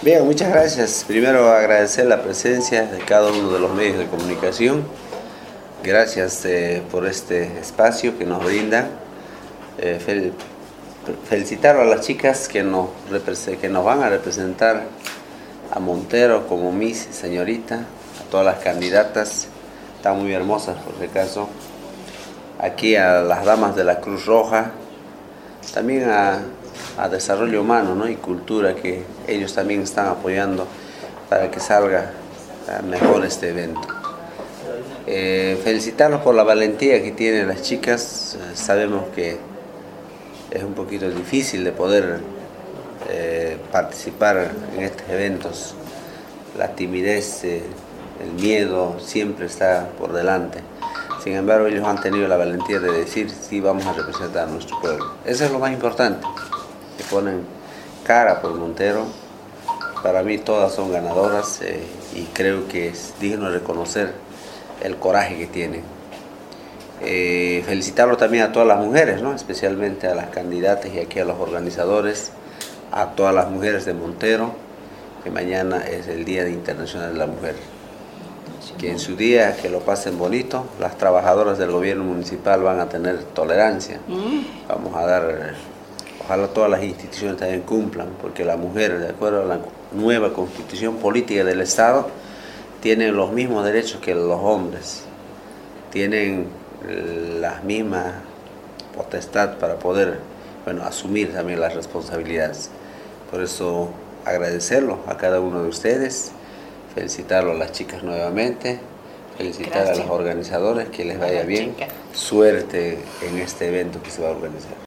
Bien, muchas gracias. Primero agradecer la presencia de cada uno de los medios de comunicación. Gracias eh, por este espacio que nos brinda. Eh, felicitar a las chicas que nos, que nos van a representar a Montero como Miss Señorita, a todas las candidatas, están muy hermosas por si acaso. Aquí a las damas de la Cruz Roja, también a a desarrollo humano y cultura que ellos también están apoyando para que salga mejor este evento. Eh, felicitarlos por la valentía que tienen las chicas, sabemos que es un poquito difícil de poder eh, participar en estos eventos, la timidez, eh, el miedo siempre está por delante. Sin embargo, ellos han tenido la valentía de decir sí vamos a representar a nuestro pueblo. Eso es lo más importante que ponen cara por Montero. Para mí todas son ganadoras eh, y creo que es digno reconocer el coraje que tienen. Eh, felicitarlo también a todas las mujeres, ¿no? especialmente a las candidatas y aquí a los organizadores, a todas las mujeres de Montero, que mañana es el Día Internacional de la Mujer. Que en su día, que lo pasen bonito, las trabajadoras del gobierno municipal van a tener tolerancia. Mm. Vamos a dar ojalá todas las instituciones también cumplan, porque la mujer, de acuerdo a la nueva constitución política del Estado, tienen los mismos derechos que los hombres, tienen las mismas potestad para poder bueno, asumir también las responsabilidades. Por eso agradecerlo a cada uno de ustedes, felicitarlo a las chicas nuevamente, felicitar a los organizadores, que les vaya bien, suerte en este evento que se va a organizar.